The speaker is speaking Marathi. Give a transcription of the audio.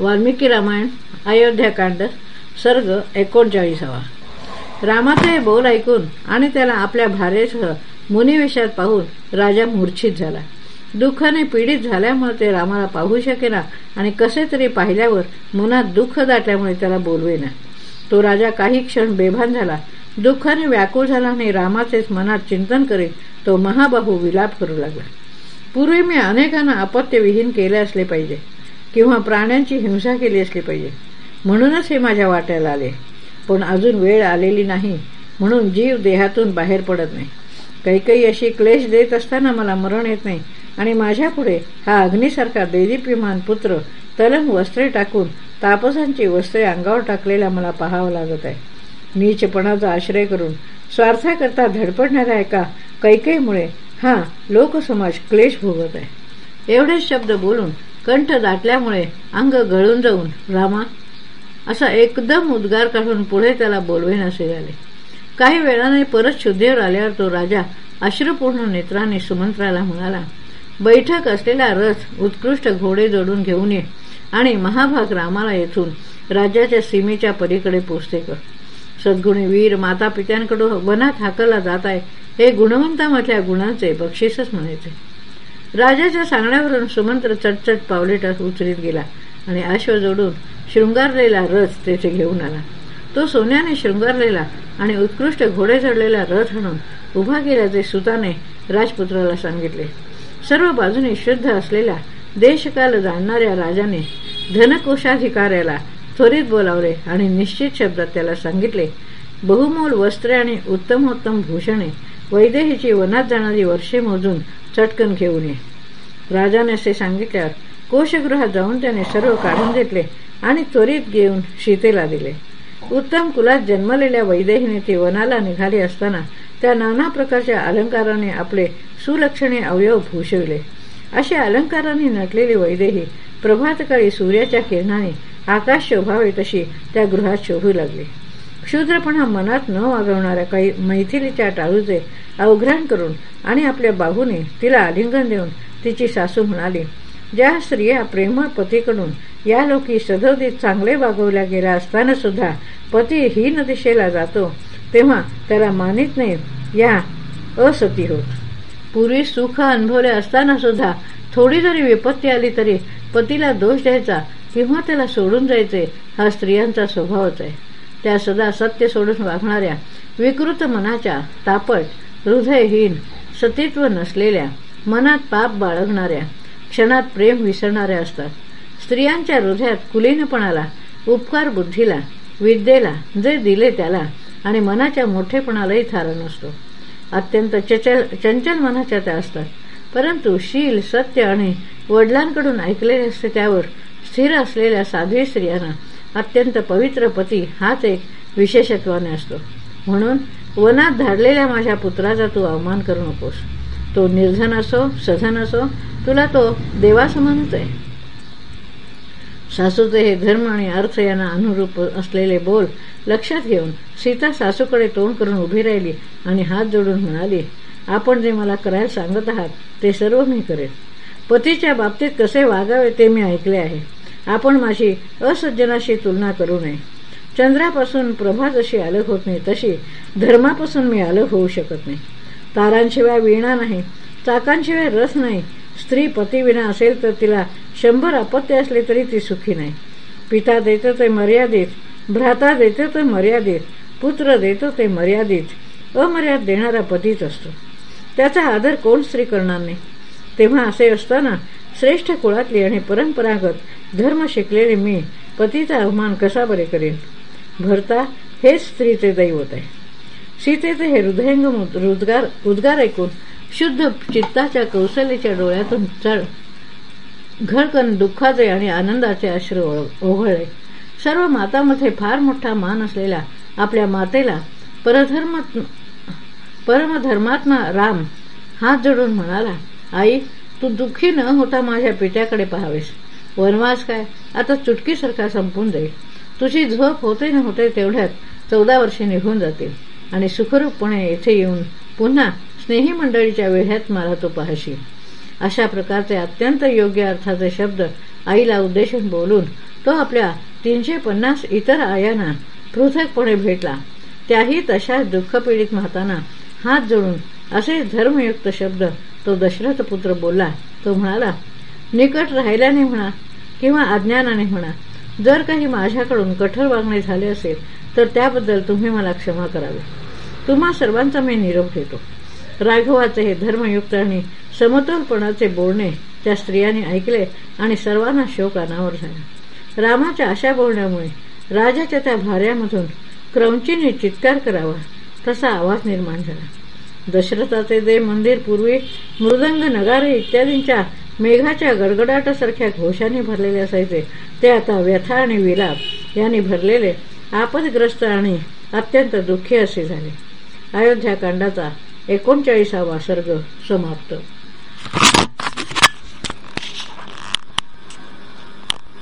वाल्मिकी रामायण अयोध्याकांड सर्ग एकोणचाळीसावा. रामाचे हे बोल ऐकून आणि त्याला आपल्या भारेसह मुनिवेशात पाहून राजा मूर्छित झाला. दुःखाने पीडित झाल्यामुळे ते रामाला पाहू शकेना आणि कसे तरी पाहिल्यावर मनात दुःख दाटल्यामुळे त्याला बोलवेना. तो राजा काही क्षण बेभान झाला. दुःखाने व्याकुळ झाला आणि रामाचेच मनात चिंतन करीत तो महाबाहू विलाप करू लागला. पूर्वी मी अनेकांना अपत्यविहीन केले असले पाहिजे. किंवा प्राण्यांची हिंसा केली असली पाहिजे. म्हणूनच हे माझ्या वाट्याला आले. पण अजून वेळ आलेली नाही म्हणून जीव देहातून बाहेर पडत नाही. काही काही अशी क्लेश देत असताना मला मरण येत नाही आणि माझ्यापुढे हा अग्निसारखा देदीप्यमान पुत्र तलम वस्त्रे टाकून तापसांची वस्त्रे अंगावर टाकलेला मला पाहावं लागत आहे. नीचपणाचा आश्रय करून स्वार्थाकरता धडपडणाऱ्या एका कैकेमुळे हा लोकसमाज क्लेश भोगत आहे. एवढेच शब्द बोलून कंठ दाटल्यामुळे अंग गळून जाऊन रामा असा एकदम उद्गार काढून पुढे त्याला बोलवेनासे झाले काही वेळाने परत शुद्धीवर आल्यावर तो राजा अश्रुपूर्ण नेत्राने सुमंत्राला म्हणाला बैठक असलेला रथ उत्कृष्ट घोडे जोडून घेऊन ये आणि महाभाग रामाला येथून राज्याच्या सीमेच्या पलीकडे पोचते कर. सद्गुणी वीर माता पित्यांकडून वनात हाकला जात आहे हे गुणवंतामधल्या गुणांचे बक्षीसच म्हणायचे. राजाच्या सांगण्यावरून सुमंत्र चटचट पावले उचलीत गेला आणि अश्व जोडून शृंगारलेला रथ तेथे घेऊन आला. तो सोन्याने शृंगारलेला आणि उत्कृष्ट घोडे चढलेला रथ आणून उभा केल्याचे सुताने राजपुत्राला सांगितले. सर्व बाजूने शुद्ध असलेल्या देशकाल जाणणाऱ्या राजाने धनकोशाधिकाऱ्याला त्वरित बोलावले आणि निश्चित शब्दात त्याला सांगितले बहुमोल वस्त्रे आणि उत्तमोत्तम भूषणे वैदेहीची वनात जाणारी वर्षे मोजून चटकन घेऊन ये. राजाने असे सांगितल्यावर कोशगृहात जाऊन त्याने सर्व काढून घेतले आणि त्वरित घेऊन शीतेला दिले. उत्तम कुलात जन्मलेल्या वैदेहीने ती वनाला निघाली असताना त्या नाना प्रकारच्या अलंकाराने आपले सुलक्षणे अवयव भूषविले. अशा अलंकाराने नटलेली वैदेही प्रभातकाळी सूर्याच्या किरणाने आकाश शोभावे तशी त्या गृहात शोभू लागली. क्षुद्रपणा मनात न वागवणाऱ्या काही मैथिलीच्या टाळूचे अवघ्रण करून आणि आपल्या बाहूने तिला आलिंगन देऊन तिची सासू म्हणाली ज्या स्त्रिया प्रेमळ पतीकडून या लोकी सदोदित चांगले वागवल्या गेल्या असताना सुद्धा पती हीन दिशेला जातो तेव्हा त्याला मानित नाही या असती होत. पूर्वी सुख अनुभवले असताना सुद्धा थोडी जरी विपत्ती आली तरी पतीला दोष द्यायचा किंवा त्याला सोडून जायचे हा स्त्रियांचा स्वभावच आहे. त्या सदा सत्य सोडून वागणाऱ्या विकृत मनाच्या तापट हृदयहीन सतीत्व नसलेल्या मनात पाप बाळगणाऱ्या क्षणात प्रेम विसरणाऱ्या असतात. स्त्रियांच्या हृदयात कुलीनपणाला उपकार बुद्धीला विद्येला जे दिले त्याला आणि मनाच्या मोठेपणालाही थारा नसतो. अत्यंत चचल चंचल मनाच्या त्या असतात. परंतु शील सत्य आणि वडिलांकडून ऐकलेले असते त्यावर स्थिर असलेल्या साध्वी स्त्रियांना अत्यंत पवित्र पती हाच एक विशेषत्वाने असतो. म्हणून वनात धाडलेल्या माझ्या पुत्राचा तू अवमान करू नकोस. तो निर्धन असो सधन असो तुला तो देवासमानच आहे. सासूचे हे धर्म आणि अर्थ यांना अनुरूप असलेले बोल लक्षात घेऊन सीता सासूकडे तोंड करून उभी राहिली आणि हात जोडून म्हणाली आपण जे मला करायला सांगत आहात ते सर्व मी करेन. पतीच्या बाबतीत कसे वागावे ते मी ऐकले आहे. आपण माझी असज्जनाशी तुलना करू नये. चंद्रापासून प्रभा जशी अलग होत नाही तशी धर्मापासून मी अलग होऊ शकत नाही. तारांशिवाय वीणा नाही चाकांशिवाय रस नाही. स्त्री पतीविना असेल तर तिला शंभर अपत्य असले तरी ती सुखी नाही. पिता देतो ते मर्यादित भ्राता देतो ते मर्यादित पुत्र देतो ते मर्यादित अमर्याद देणारा पतीच असतो. त्याचा आदर कोण स्त्री करणार नाही? तेव्हा असे असताना श्रेष्ठ कुळातली आणि परंपरागत धर्म शिकलेले मी पतीचा अवमान कसा बरे करेन? भरता हेच स्त्रीचे दैवत आहे. सीतेचे हे हृदयंग उद्गार उद्गार ऐकून शुद्ध चित्ताच्या कौशल्याच्या डोळ्यातून चढ घडकन दुःखाचे आणि आनंदाचे अश्रू ओघळले. सर्व मातामध्ये फार मोठा मान असलेल्या आपल्या मातेला परधर्म परमधर्मात्मा राम हात जोडून म्हणाला आई तू दुःखी न होता माझ्या पित्याकडे पाहावेस. वनवास काय? आता चुटकीसारखा संपून जाईल. तुझी झोप होते न होते तेवढ्यात चौदा वर्षे निघून जातील. आणि सुखरूपपणे येथे येऊन पुन्हा स्नेही मंडळीच्या वेढ्यात मला तो पाहशील. अशा प्रकारचे अत्यंत योग्य अर्थाचे शब्द आईला उद्देशून बोलून तो आपल्या तीनशे पन्नास इतर आयांना पृथकपणे भेटला. त्याही तशाच दुःखपीडित माताना हात जोडून असे धर्मयुक्त शब्द तो दशरथ पुत्र बोलला तो म्हणाला निकट राहिल्याने म्हणा किंवा अज्ञानाने म्हणा जर काही माझ्याकडून कठोर वागणे झाले असेल तर त्याबद्दल तुम्ही मला क्षमा करावी. तुम्हा सर्वांचा मी निरोप घेतो. राघवाचे हे धर्मयुक्त आणि समतोलपणाचे बोलणे त्या स्त्रियांनी ऐकले आणि सर्वांना शोक अनावर झाला. रामाच्या अशा बोलण्यामुळे राजाच्या त्या भाऱ्यामधून क्रौंचीने चित्कार करावा तसा आवाज निर्माण झाला. दशरथाचे जे मंदिर पूर्वी मृदंग नगारे इत्यादींच्या मेघाच्या गडगडाटासारख्या घोषाने भरलेले असायचे ते आता व्यथा आणि विलाप यांनी भरलेले आपदग्रस्त आणि अत्यंत दुःखी असे झाले. अयोध्याकांडाचा एकोणचाळीसावा सर्ग समाप्त.